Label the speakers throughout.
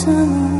Speaker 1: summer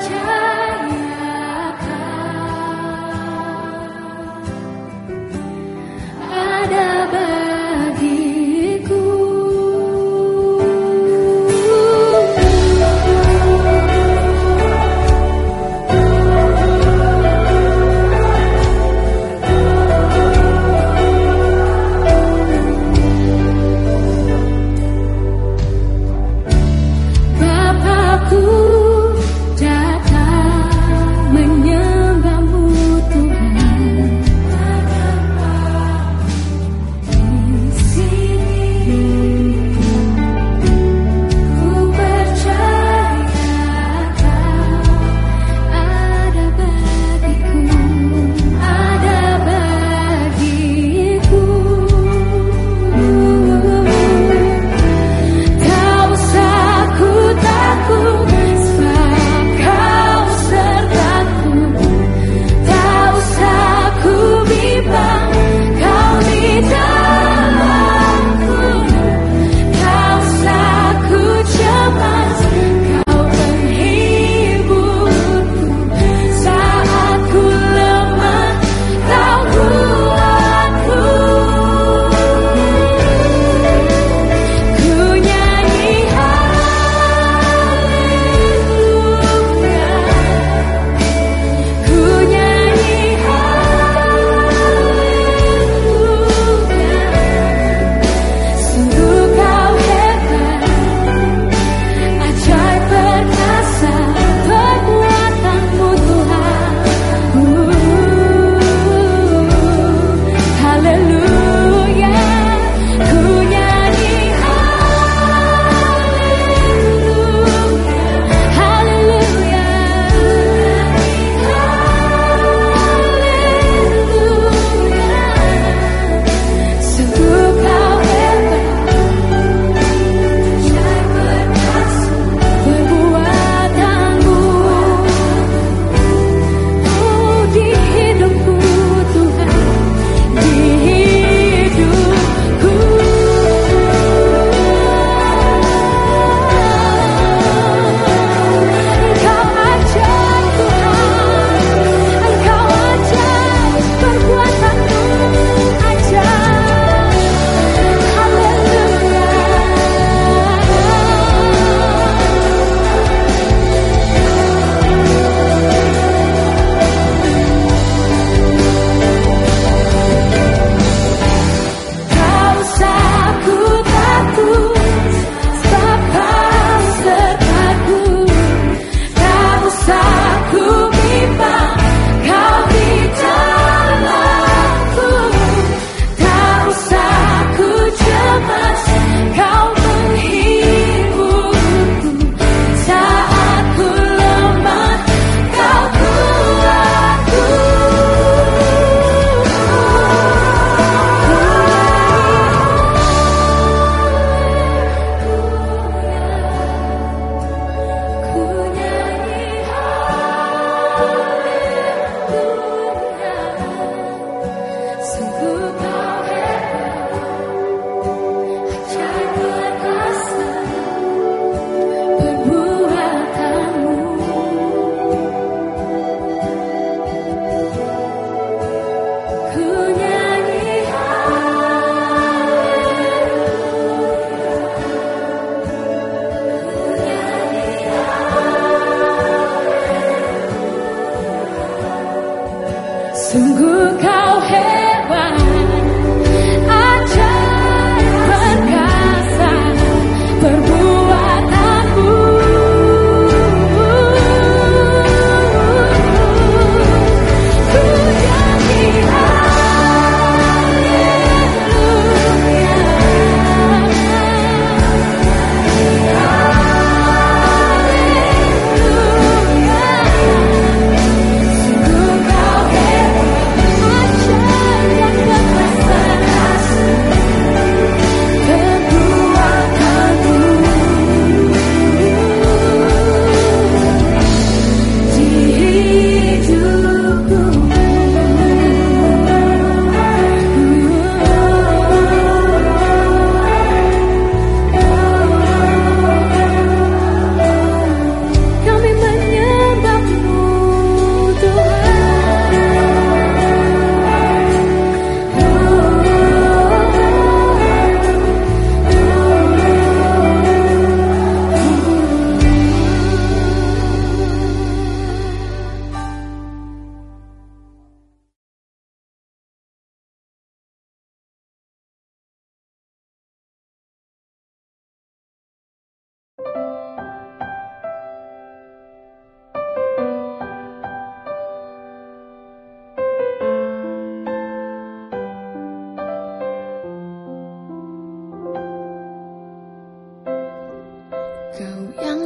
Speaker 1: child.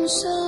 Speaker 1: so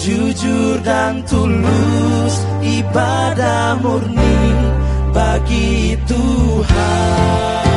Speaker 1: Jujur dan tulus ibadah murni bagi Tuhan